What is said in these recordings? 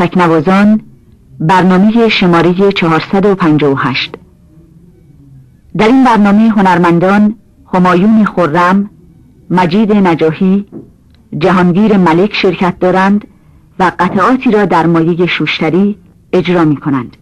تکنوازان برنامه شماره 458 در این برنامه هنرمندان همایون خرم، مجید نجاهی، جهانگیر ملک شرکت دارند و قطعاتی را در مایه شوشتری اجرا می کنند.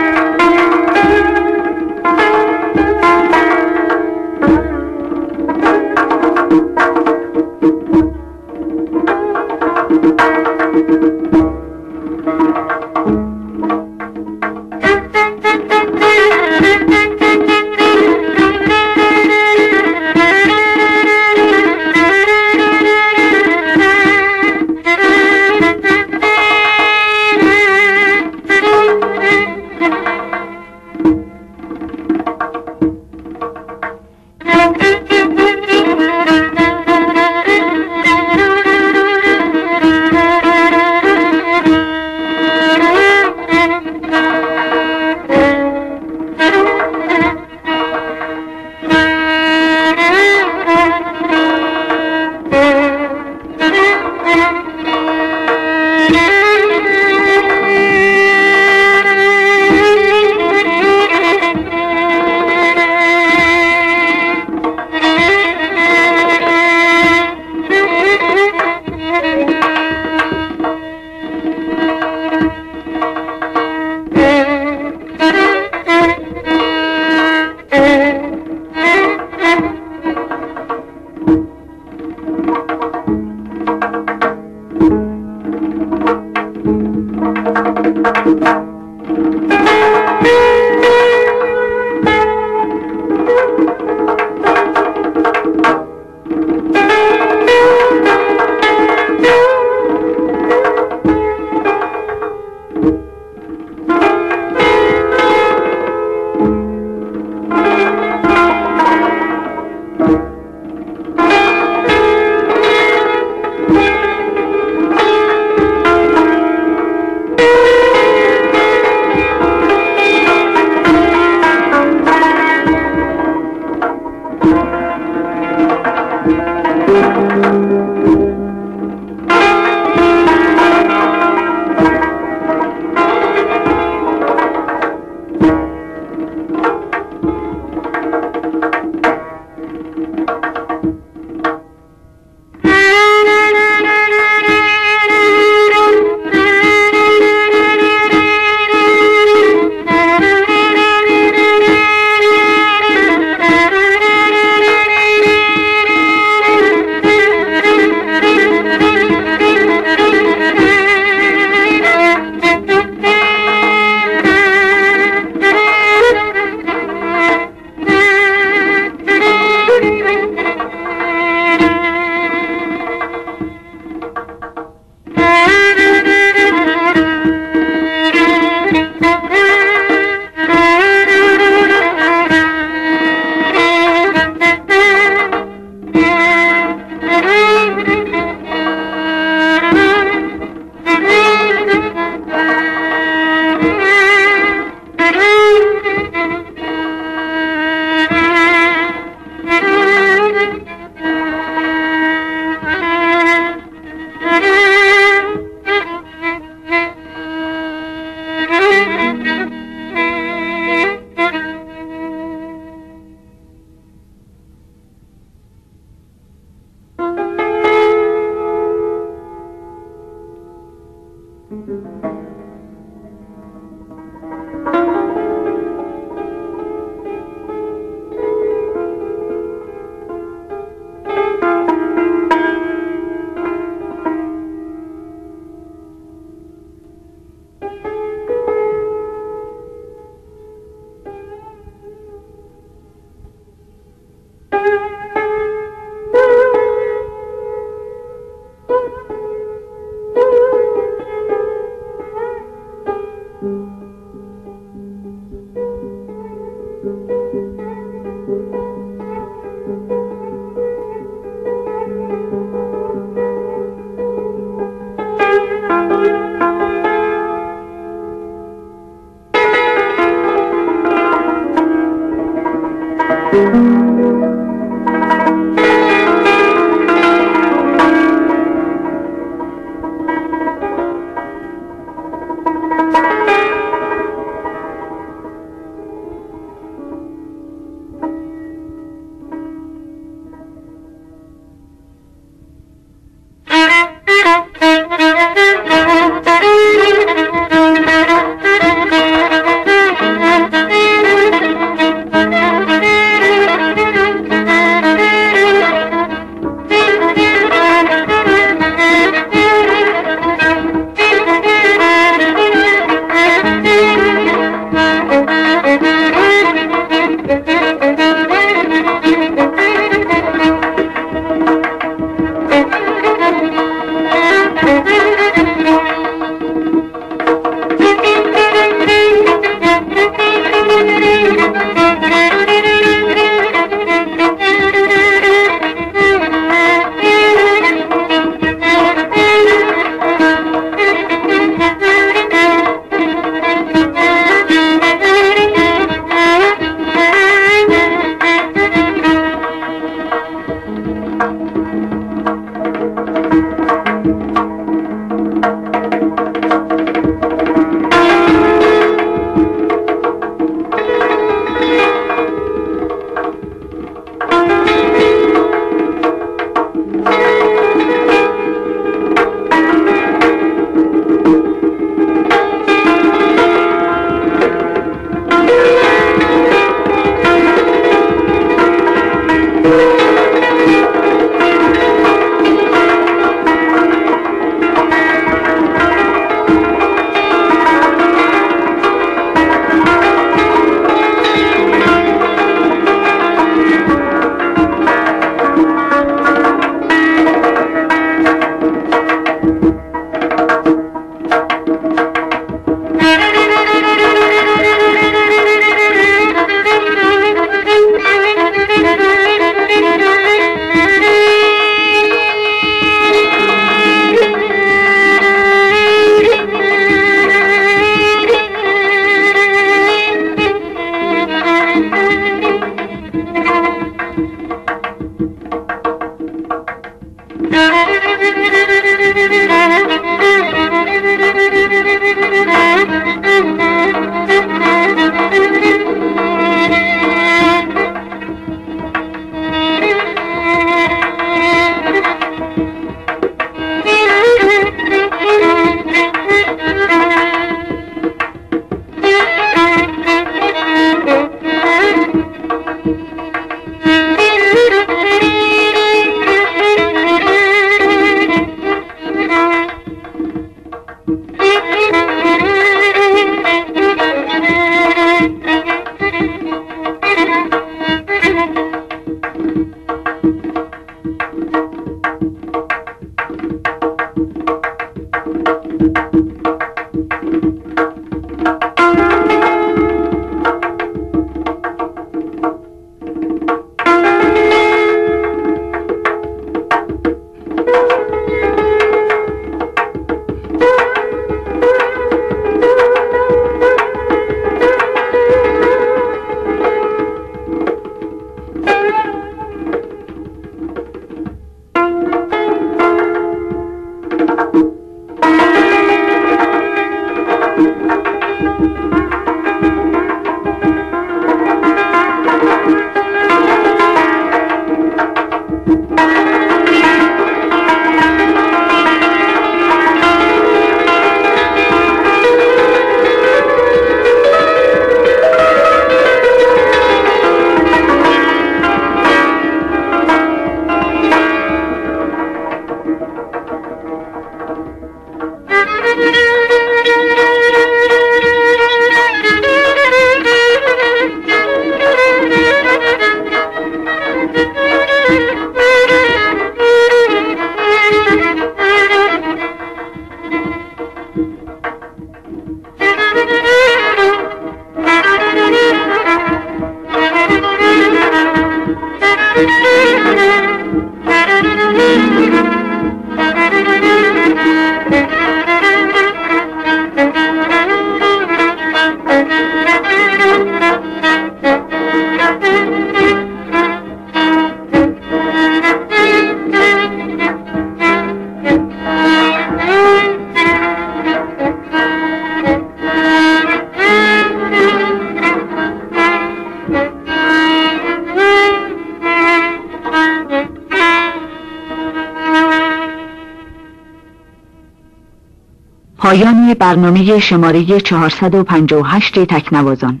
پایان برنامه شماره 458 تکنوازان.